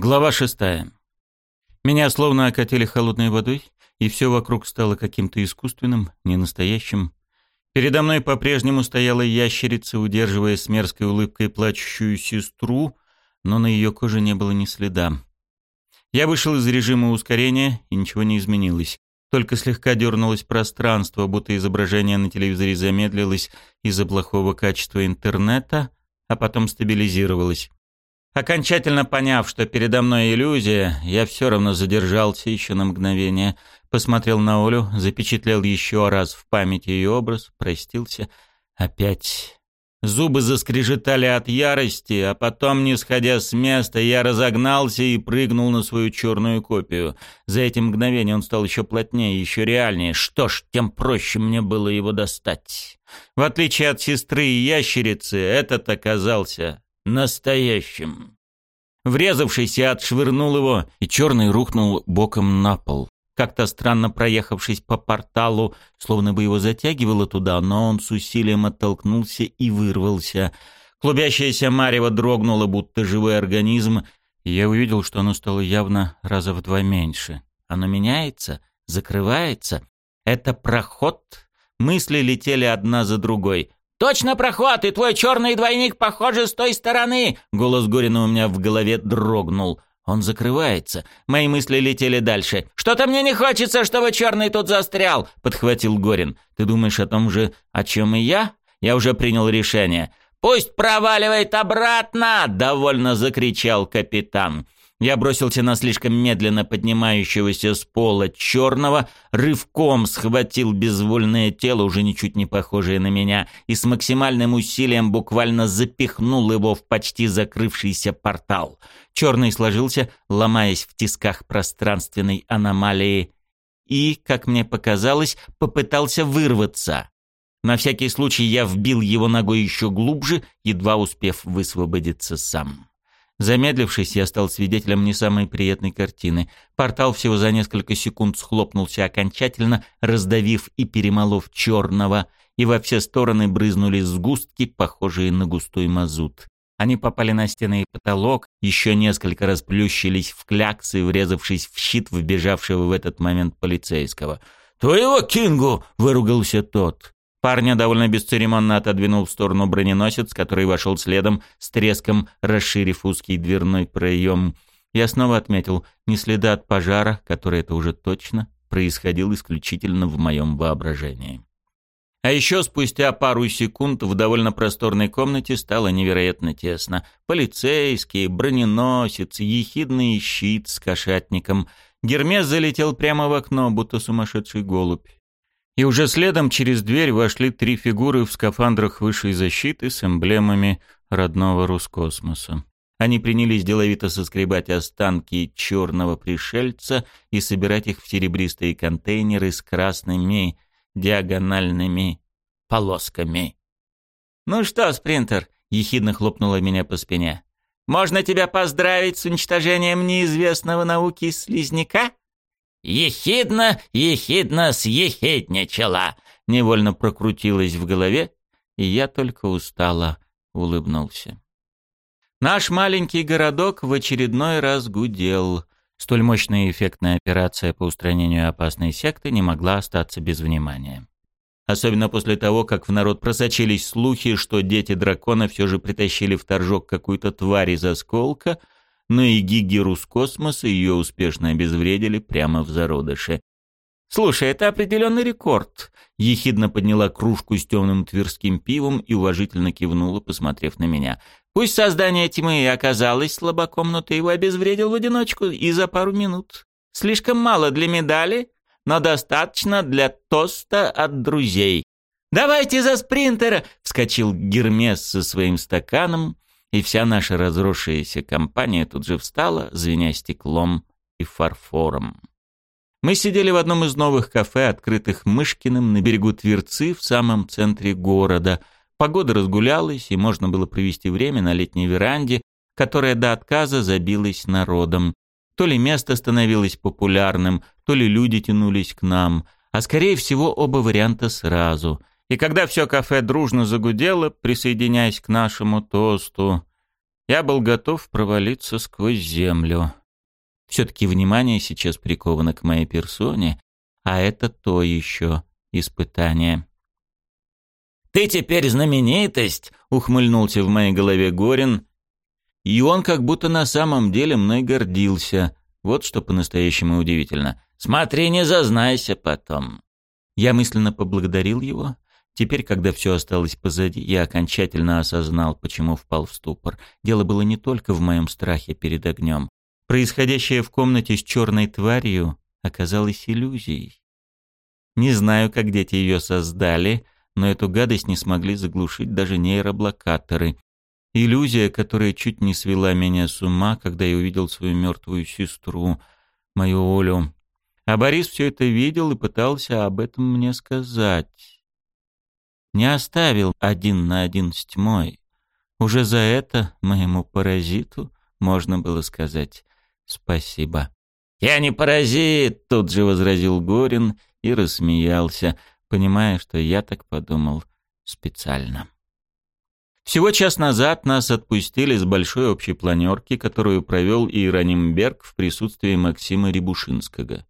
Глава шестая. Меня словно окатили холодной водой, и все вокруг стало каким-то искусственным, ненастоящим. Передо мной по-прежнему стояла ящерица, удерживая с мерзкой улыбкой плачущую сестру, но на ее коже не было ни следа. Я вышел из режима ускорения, и ничего не изменилось. Только слегка дернулось пространство, будто изображение на телевизоре замедлилось из-за плохого качества интернета, а потом стабилизировалось. Окончательно поняв, что передо мной иллюзия, я все равно задержался еще на мгновение, посмотрел на Олю, запечатлел еще раз в памяти ее образ, простился. Опять. Зубы заскрежетали от ярости, а потом, не сходя с места, я разогнался и прыгнул на свою черную копию. За эти мгновения он стал еще плотнее, еще реальнее. Что ж, тем проще мне было его достать. В отличие от сестры и ящерицы, этот оказался настоящим. Врезавшись, я отшвырнул его, и черный рухнул боком на пол. Как-то странно проехавшись по порталу, словно бы его затягивало туда, но он с усилием оттолкнулся и вырвался. Клубящаяся марево дрогнула, будто живой организм, и я увидел, что оно стало явно раза в два меньше. Оно меняется, закрывается. Это проход. Мысли летели одна за другой. «Точно проход, и твой черный двойник, похоже, с той стороны!» Голос Горина у меня в голове дрогнул. Он закрывается. Мои мысли летели дальше. «Что-то мне не хочется, чтобы черный тут застрял!» — подхватил Горин. «Ты думаешь о том же, о чем и я?» «Я уже принял решение». «Пусть проваливает обратно!» — довольно закричал капитан. Я бросился на слишком медленно поднимающегося с пола черного, рывком схватил безвольное тело, уже ничуть не похожее на меня, и с максимальным усилием буквально запихнул его в почти закрывшийся портал. Черный сложился, ломаясь в тисках пространственной аномалии, и, как мне показалось, попытался вырваться. На всякий случай я вбил его ногой еще глубже, едва успев высвободиться сам. Замедлившись, я стал свидетелем не самой приятной картины. Портал всего за несколько секунд схлопнулся окончательно, раздавив и перемолов черного, и во все стороны брызнули сгустки, похожие на густой мазут. Они попали на стены и потолок, еще несколько раз плющились в кляксы, врезавшись в щит вбежавшего в этот момент полицейского. «Твоего Кингу!» — выругался тот. Парня довольно бесцеремонно отодвинул в сторону броненосец, который вошел следом, с треском расширив узкий дверной проем. Я снова отметил, не следа от пожара, который это уже точно, происходил исключительно в моем воображении. А еще спустя пару секунд в довольно просторной комнате стало невероятно тесно. Полицейские, броненосец, ехидный щит с кошатником. Гермес залетел прямо в окно, будто сумасшедший голубь. И уже следом через дверь вошли три фигуры в скафандрах высшей защиты с эмблемами родного Роскосмоса. Они принялись деловито соскребать останки черного пришельца и собирать их в серебристые контейнеры с красными диагональными полосками. «Ну что, спринтер?» — ехидно хлопнула меня по спине. «Можно тебя поздравить с уничтожением неизвестного науки слизняка?» «Ехидно, ехидно съехидничала!» Невольно прокрутилась в голове, и я только устало улыбнулся. Наш маленький городок в очередной раз гудел. Столь мощная и эффектная операция по устранению опасной секты не могла остаться без внимания. Особенно после того, как в народ просочились слухи, что дети дракона все же притащили в торжок какую-то тварь из осколка — но и гиги Рускосмоса ее успешно обезвредили прямо в зародыше. «Слушай, это определенный рекорд», — ехидно подняла кружку с темным тверским пивом и уважительно кивнула, посмотрев на меня. «Пусть создание тьмы и оказалось слабаком, но ты его обезвредил в одиночку и за пару минут. Слишком мало для медали, но достаточно для тоста от друзей». «Давайте за спринтера!» — вскочил Гермес со своим стаканом, и вся наша разросшаяся компания тут же встала, звеня стеклом и фарфором. Мы сидели в одном из новых кафе, открытых Мышкиным на берегу Тверцы в самом центре города. Погода разгулялась, и можно было провести время на летней веранде, которая до отказа забилась народом. То ли место становилось популярным, то ли люди тянулись к нам, а скорее всего оба варианта сразу — и когда все кафе дружно загудело, присоединяясь к нашему тосту, я был готов провалиться сквозь землю. Все-таки внимание сейчас приковано к моей персоне, а это то еще испытание. «Ты теперь знаменитость!» — ухмыльнулся в моей голове Горин. И он как будто на самом деле мной гордился. Вот что по-настоящему удивительно. «Смотри, не зазнайся потом!» Я мысленно поблагодарил его. Теперь, когда все осталось позади, я окончательно осознал, почему впал в ступор. Дело было не только в моем страхе перед огнем. Происходящее в комнате с черной тварью оказалось иллюзией. Не знаю, как дети ее создали, но эту гадость не смогли заглушить даже нейроблокаторы. Иллюзия, которая чуть не свела меня с ума, когда я увидел свою мертвую сестру, мою Олю. А Борис все это видел и пытался об этом мне сказать. Не оставил один на один с тьмой. Уже за это моему паразиту можно было сказать спасибо. «Я не паразит!» — тут же возразил Горин и рассмеялся, понимая, что я так подумал специально. Всего час назад нас отпустили с большой общей планерки, которую провел Иероним Берг в присутствии Максима Рябушинского.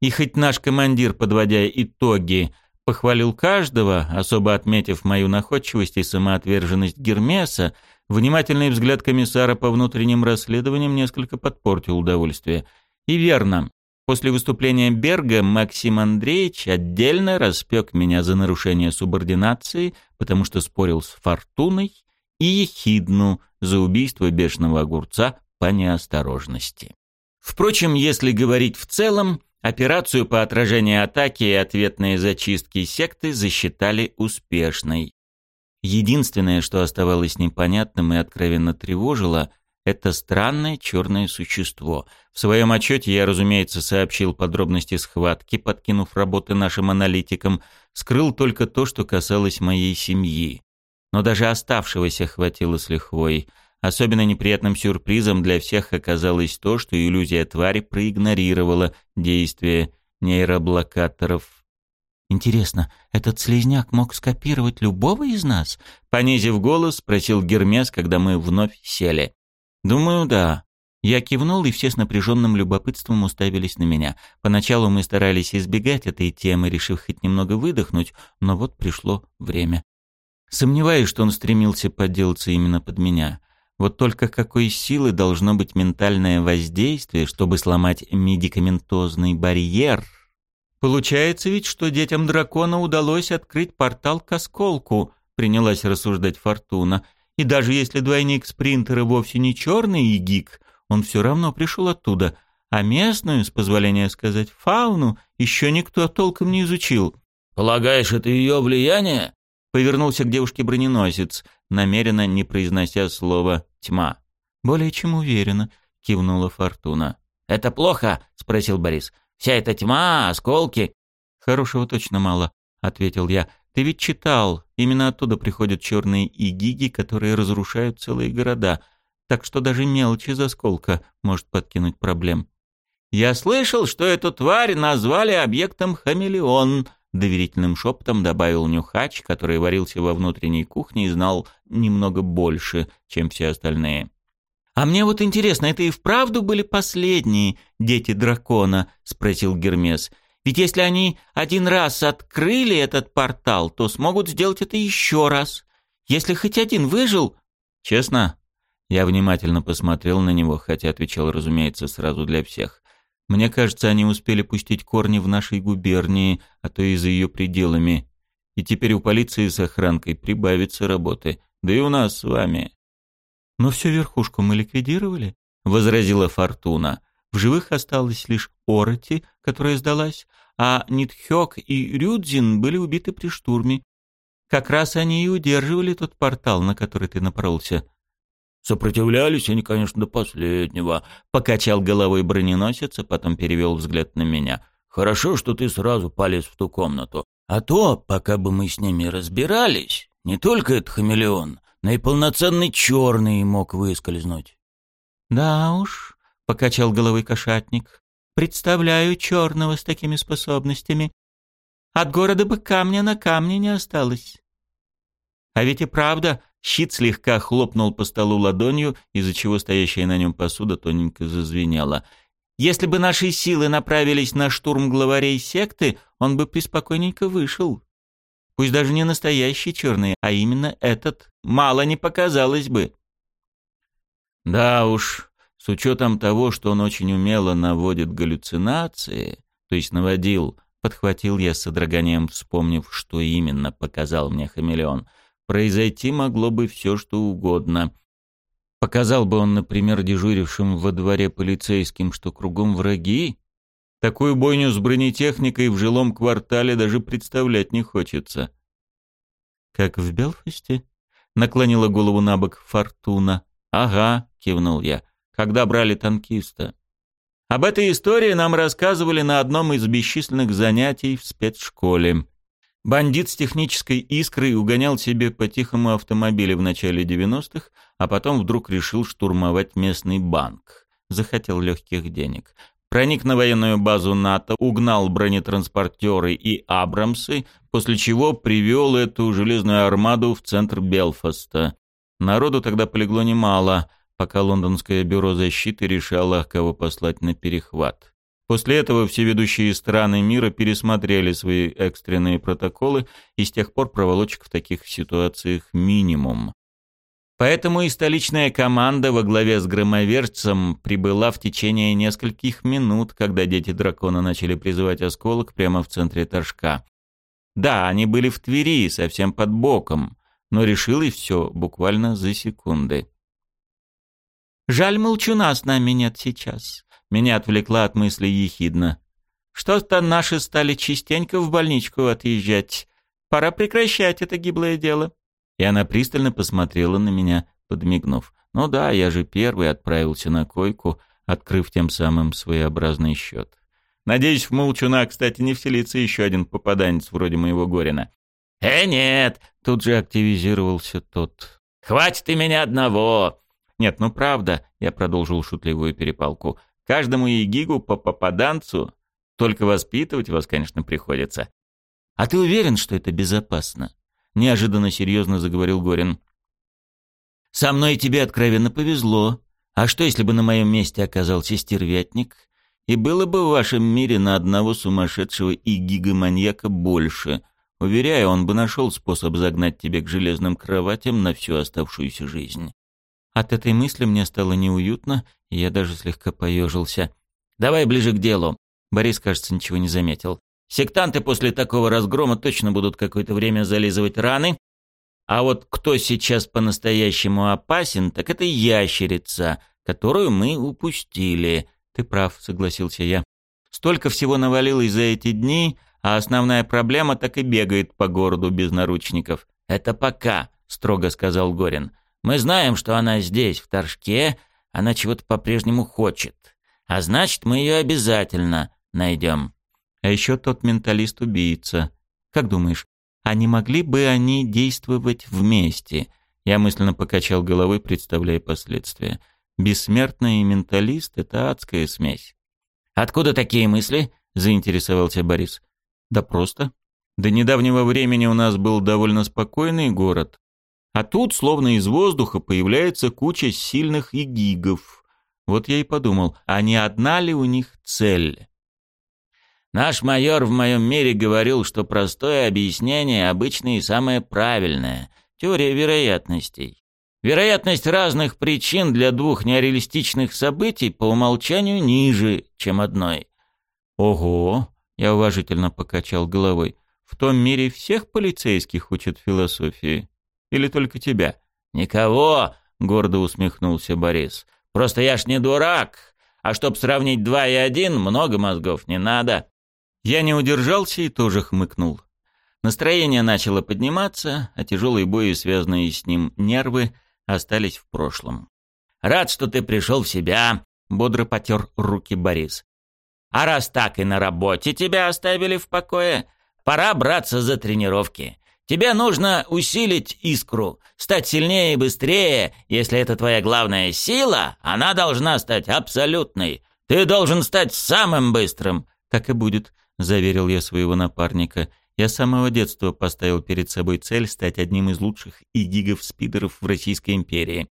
И хоть наш командир, подводя итоги, похвалил каждого, особо отметив мою находчивость и самоотверженность Гермеса, Внимательный взгляд комиссара по внутренним расследованиям несколько подпортил удовольствие. И верно. После выступления Берга Максим Андреевич отдельно распек меня за нарушение субординации, потому что спорил с Фортуной, и Ехидну за убийство бешеного огурца по неосторожности. Впрочем, если говорить в целом, операцию по отражению атаки и ответные зачистки секты засчитали успешной. Единственное, что оставалось непонятным и откровенно тревожило, это странное черное существо. В своем отчете я, разумеется, сообщил подробности схватки, подкинув работы нашим аналитикам, скрыл только то, что касалось моей семьи. Но даже оставшегося хватило с лихвой. Особенно неприятным сюрпризом для всех оказалось то, что иллюзия твари проигнорировала действие нейроблокаторов Интересно, этот слезняк мог скопировать любого из нас? Понизив голос, спросил Гермес, когда мы вновь сели. Думаю, да. Я кивнул, и все с напряженным любопытством уставились на меня. Поначалу мы старались избегать этой темы, решив хоть немного выдохнуть, но вот пришло время. Сомневаюсь, что он стремился подделаться именно под меня. Вот только какой силы должно быть ментальное воздействие, чтобы сломать медикаментозный барьер — Получается ведь, что детям дракона удалось открыть портал к осколку, принялась рассуждать Фортуна. И даже если двойник спринтера вовсе не черный и гик, он все равно пришел оттуда, а местную, с позволения сказать, фауну еще никто толком не изучил. «Полагаешь, это ее влияние?» Повернулся к девушке броненосец, намеренно не произнося слово «тьма». «Более чем уверенно», — кивнула Фортуна. «Это плохо?» — спросил Борис. Вся эта тьма, осколки...» «Хорошего точно мало», — ответил я. «Ты ведь читал, именно оттуда приходят черные игиги, которые разрушают целые города, так что даже мелочь из осколка может подкинуть проблем». «Я слышал, что эту тварь назвали объектом хамелеон», — доверительным шепотом добавил Нюхач, который варился во внутренней кухне и знал немного больше, чем все остальные. «А мне вот интересно, это и вправду были последние дети дракона?» — спросил Гермес. «Ведь если они один раз открыли этот портал, то смогут сделать это еще раз. Если хоть один выжил...» «Честно?» Я внимательно посмотрел на него, хотя отвечал, разумеется, сразу для всех. «Мне кажется, они успели пустить корни в нашей губернии, а то и за ее пределами. И теперь у полиции с охранкой прибавится работы. Да и у нас с вами. «Но всю верхушку мы ликвидировали», — возразила Фортуна. «В живых осталась лишь Ороти, которая сдалась, а Нитхёк и Рюдзин были убиты при штурме. Как раз они и удерживали тот портал, на который ты напоролся». «Сопротивлялись они, конечно, до последнего», — покачал головой броненосец, а потом перевел взгляд на меня. «Хорошо, что ты сразу полез в ту комнату. А то, пока бы мы с ними разбирались, не только этот хамелеон, но и полноценный черный мог выскользнуть. «Да уж», — покачал головой кошатник, — «представляю черного с такими способностями. От города бы камня на камне не осталось». А ведь и правда, Щит слегка хлопнул по столу ладонью, из-за чего стоящая на нем посуда тоненько зазвенела. Если бы наши силы направились на штурм главарей секты, он бы преспокойненько вышел. Пусть даже не настоящий черный, а именно этот. Мало не показалось бы. Да уж, с учетом того, что он очень умело наводит галлюцинации, то есть наводил, подхватил я с содроганием, вспомнив, что именно показал мне хамелеон — произойти могло бы все, что угодно. Показал бы он, например, дежурившим во дворе полицейским, что кругом враги. Такую бойню с бронетехникой в жилом квартале даже представлять не хочется. «Как в Белфасте?» — наклонила голову на бок Фортуна. «Ага», — кивнул я, — «когда брали танкиста». Об этой истории нам рассказывали на одном из бесчисленных занятий в спецшколе. Бандит с технической искрой угонял себе по тихому автомобилю в начале 90-х, а потом вдруг решил штурмовать местный банк. Захотел легких денег. Проник на военную базу НАТО, угнал бронетранспортеры и Абрамсы, после чего привел эту железную армаду в центр Белфаста. Народу тогда полегло немало, пока лондонское бюро защиты решало, кого послать на перехват. После этого все ведущие страны мира пересмотрели свои экстренные протоколы, и с тех пор проволочек в таких ситуациях минимум. Поэтому и столичная команда во главе с громовержцем прибыла в течение нескольких минут, когда дети дракона начали призывать осколок прямо в центре Торжка. Да, они были в Твери, совсем под боком, но решилось все буквально за секунды. «Жаль, молчуна с нами нет сейчас», меня отвлекла от мысли ехидно. «Что-то наши стали частенько в больничку отъезжать. Пора прекращать это гиблое дело». И она пристально посмотрела на меня, подмигнув. «Ну да, я же первый отправился на койку, открыв тем самым своеобразный счет. Надеюсь, в Молчуна, кстати, не вселится еще один попаданец вроде моего Горина». «Э, нет!» — тут же активизировался тот. «Хватит и меня одного!» «Нет, ну правда», — я продолжил шутливую перепалку, — Каждому егигу по попаданцу, только воспитывать вас, конечно, приходится. А ты уверен, что это безопасно? Неожиданно серьезно заговорил Горин. Со мной тебе откровенно повезло. А что, если бы на моем месте оказался стервятник? И было бы в вашем мире на одного сумасшедшего и гигаманьяка больше. Уверяю, он бы нашел способ загнать тебя к железным кроватям на всю оставшуюся жизнь. От этой мысли мне стало неуютно, и я даже слегка поежился. «Давай ближе к делу». Борис, кажется, ничего не заметил. «Сектанты после такого разгрома точно будут какое-то время зализывать раны. А вот кто сейчас по-настоящему опасен, так это ящерица, которую мы упустили». «Ты прав», — согласился я. «Столько всего навалилось за эти дни, а основная проблема так и бегает по городу без наручников». «Это пока», — строго сказал Горин. Мы знаем, что она здесь, в Торжке, она чего-то по-прежнему хочет. А значит, мы ее обязательно найдем. А еще тот менталист-убийца. Как думаешь, а не могли бы они действовать вместе? Я мысленно покачал головой, представляя последствия. Бессмертный и менталист — это адская смесь. «Откуда такие мысли?» — заинтересовался Борис. «Да просто. До недавнего времени у нас был довольно спокойный город, а тут, словно из воздуха, появляется куча сильных игигов. Вот я и подумал, а не одна ли у них цель? Наш майор в моем мире говорил, что простое объяснение обычно и самое правильное. Теория вероятностей. Вероятность разных причин для двух нереалистичных событий по умолчанию ниже, чем одной. Ого, я уважительно покачал головой. В том мире всех полицейских учат философии. Или только тебя?» «Никого!» — гордо усмехнулся Борис. «Просто я ж не дурак. А чтоб сравнить два и один, много мозгов не надо». Я не удержался и тоже хмыкнул. Настроение начало подниматься, а тяжелые бои, связанные с ним нервы, остались в прошлом. «Рад, что ты пришел в себя», — бодро потер руки Борис. «А раз так и на работе тебя оставили в покое, пора браться за тренировки. Тебе нужно усилить искру, стать сильнее и быстрее. Если это твоя главная сила, она должна стать абсолютной. Ты должен стать самым быстрым. Так и будет, заверил я своего напарника. Я с самого детства поставил перед собой цель стать одним из лучших игигов-спидеров в Российской империи,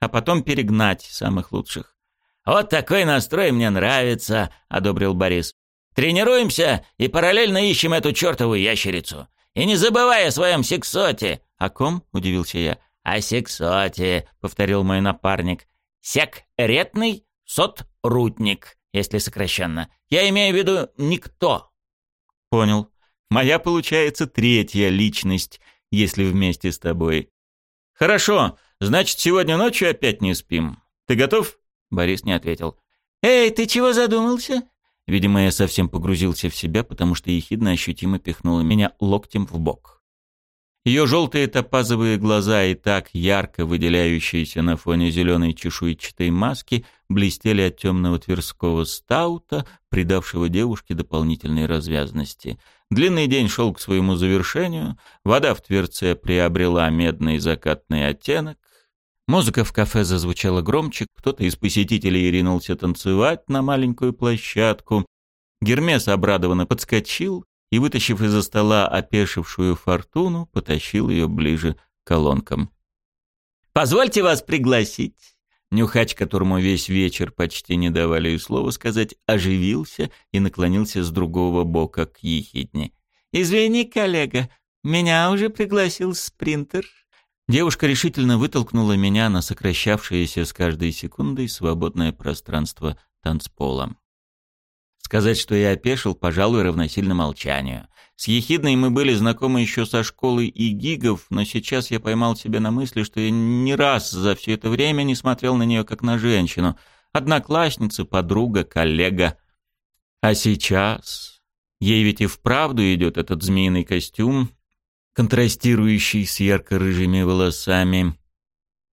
а потом перегнать самых лучших. «Вот такой настрой мне нравится», — одобрил Борис. «Тренируемся и параллельно ищем эту чертову ящерицу. И не забывай о своем сексоте». «О ком?» — удивился я. «О сексоте», — повторил мой напарник. «Секретный сотрудник, если сокращенно. Я имею в виду никто». «Понял. Моя, получается, третья личность, если вместе с тобой. Хорошо, значит, сегодня ночью опять не спим. Ты готов? Борис не ответил. Эй, ты чего задумался? Видимо, я совсем погрузился в себя, потому что ехидно ощутимо пихнула меня локтем в бок. Ее желтые топазовые глаза, и так ярко выделяющиеся на фоне зеленой чешуйчатой маски, блестели от темного тверского стаута, придавшего девушке дополнительной развязности. Длинный день шел к своему завершению, вода в Тверце приобрела медный закатный оттенок, Музыка в кафе зазвучала громче, кто-то из посетителей ринулся танцевать на маленькую площадку. Гермес обрадованно подскочил и, вытащив из-за стола опешившую фортуну, потащил ее ближе к колонкам. «Позвольте вас пригласить!» Нюхач, которому весь вечер почти не давали и слова сказать, оживился и наклонился с другого бока к ехидне. «Извини, коллега, меня уже пригласил спринтер». Девушка решительно вытолкнула меня на сокращавшееся с каждой секундой свободное пространство танцпола. Сказать, что я опешил, пожалуй, равносильно молчанию. С Ехидной мы были знакомы еще со школы и гигов, но сейчас я поймал себя на мысли, что я ни раз за все это время не смотрел на нее как на женщину. Одноклассница, подруга, коллега. А сейчас... Ей ведь и вправду идет этот змеиный костюм, контрастирующий с ярко-рыжими волосами.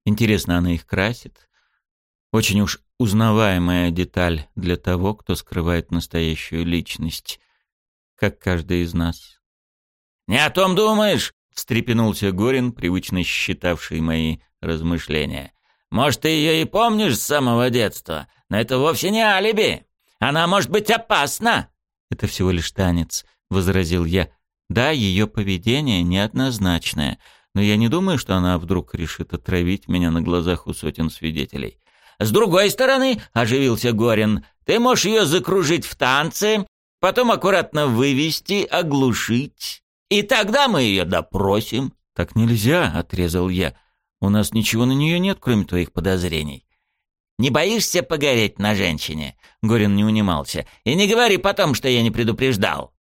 Интересно, она их красит? Очень уж узнаваемая деталь для того, кто скрывает настоящую личность, как каждый из нас. «Не о том думаешь?» — встрепенулся Горин, привычно считавший мои размышления. «Может, ты ее и помнишь с самого детства, но это вовсе не алиби. Она может быть опасна». «Это всего лишь танец», — возразил я. «Да, ее поведение неоднозначное, но я не думаю, что она вдруг решит отравить меня на глазах у сотен свидетелей. С другой стороны, оживился Горин, ты можешь ее закружить в танце, потом аккуратно вывести, оглушить. И тогда мы ее допросим. Так нельзя, отрезал я. У нас ничего на нее нет, кроме твоих подозрений. Не боишься погореть на женщине? Горин не унимался. И не говори потом, что я не предупреждал.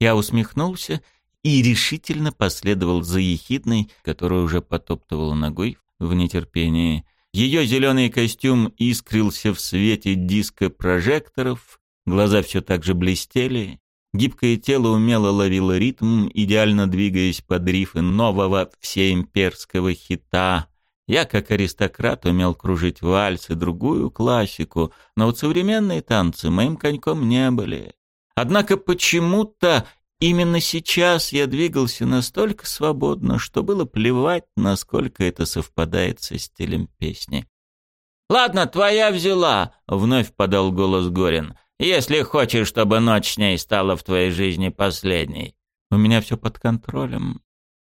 Я усмехнулся и решительно последовал за ехидной, которая уже потоптывала ногой в нетерпении. Ее зеленый костюм искрился в свете диска прожекторов, глаза все так же блестели, гибкое тело умело ловило ритм, идеально двигаясь под рифы нового всеимперского хита. Я, как аристократ, умел кружить вальс и другую классику, но вот современные танцы моим коньком не были. Однако почему-то Именно сейчас я двигался настолько свободно, что было плевать, насколько это совпадает со стилем песни. «Ладно, твоя взяла», — вновь подал голос Горин. «Если хочешь, чтобы ночь с ней стала в твоей жизни последней». «У меня все под контролем»,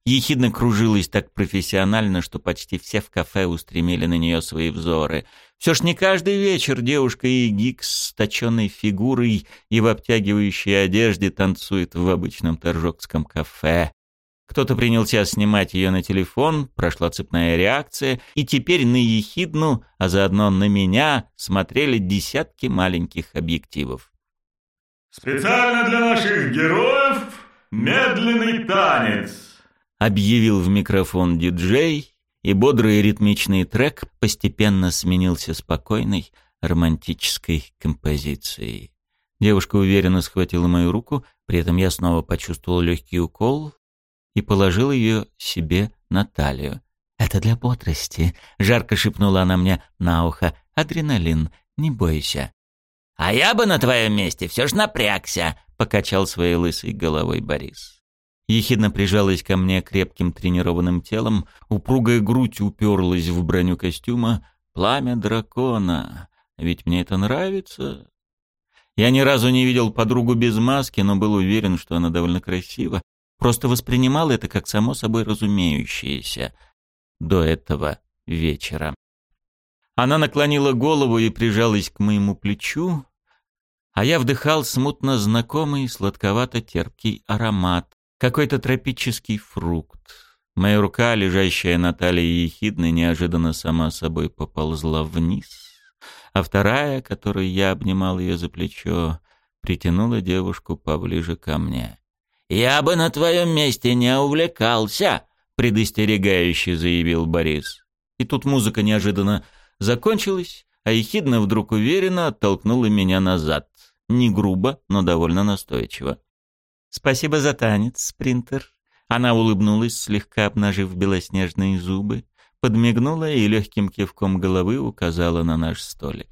ехидно кружилась так профессионально, что почти все в кафе устремили на нее свои взоры. Все ж не каждый вечер девушка и гик с точенной фигурой и в обтягивающей одежде танцует в обычном торжокском кафе. Кто-то принялся снимать ее на телефон, прошла цепная реакция, и теперь на ехидну, а заодно на меня, смотрели десятки маленьких объективов. «Специально для наших героев медленный танец!» Объявил в микрофон диджей, и бодрый ритмичный трек постепенно сменился спокойной романтической композицией. Девушка уверенно схватила мою руку, при этом я снова почувствовал легкий укол и положил ее себе на талию. «Это для бодрости», — жарко шепнула она мне на ухо. «Адреналин, не бойся». «А я бы на твоем месте все ж напрягся», — покачал своей лысой головой Борис. Ехидно прижалась ко мне крепким тренированным телом, упругая грудь уперлась в броню костюма. Пламя дракона. Ведь мне это нравится. Я ни разу не видел подругу без маски, но был уверен, что она довольно красива. Просто воспринимал это как само собой разумеющееся до этого вечера. Она наклонила голову и прижалась к моему плечу, а я вдыхал смутно знакомый сладковато-терпкий аромат, какой-то тропический фрукт. Моя рука, лежащая на талии ехидны, неожиданно сама собой поползла вниз, а вторая, которой я обнимал ее за плечо, притянула девушку поближе ко мне. «Я бы на твоем месте не увлекался», — предостерегающе заявил Борис. И тут музыка неожиданно закончилась, а ехидна вдруг уверенно оттолкнула меня назад. Не грубо, но довольно настойчиво. «Спасибо за танец, спринтер». Она улыбнулась, слегка обнажив белоснежные зубы, подмигнула и легким кивком головы указала на наш столик.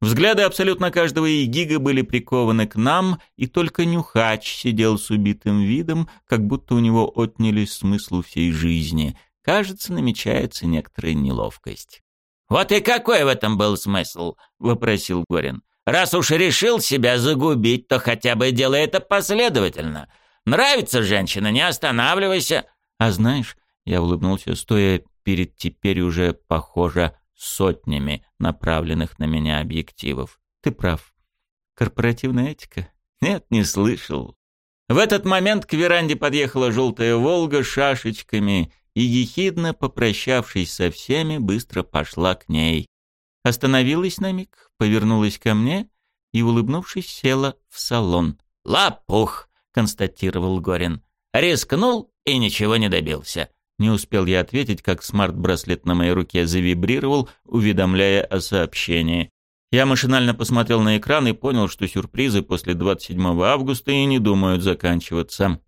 Взгляды абсолютно каждого игига были прикованы к нам, и только Нюхач сидел с убитым видом, как будто у него отняли смысл всей жизни. Кажется, намечается некоторая неловкость. «Вот и какой в этом был смысл?» — вопросил Горин. Раз уж решил себя загубить, то хотя бы делай это последовательно. Нравится женщина, не останавливайся. А знаешь, я улыбнулся, стоя перед теперь уже, похоже, сотнями направленных на меня объективов. Ты прав. Корпоративная этика? Нет, не слышал. В этот момент к веранде подъехала желтая «Волга» с шашечками, и, ехидно попрощавшись со всеми, быстро пошла к ней. Остановилась на миг, повернулась ко мне и, улыбнувшись, села в салон. «Лопух!» — констатировал Горин. «Рискнул и ничего не добился». Не успел я ответить, как смарт-браслет на моей руке завибрировал, уведомляя о сообщении. Я машинально посмотрел на экран и понял, что сюрпризы после 27 августа и не думают заканчиваться.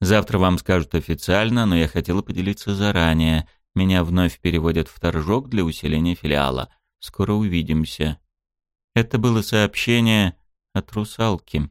Завтра вам скажут официально, но я хотела поделиться заранее. Меня вновь переводят в торжок для усиления филиала. Скоро увидимся. Это было сообщение от русалки.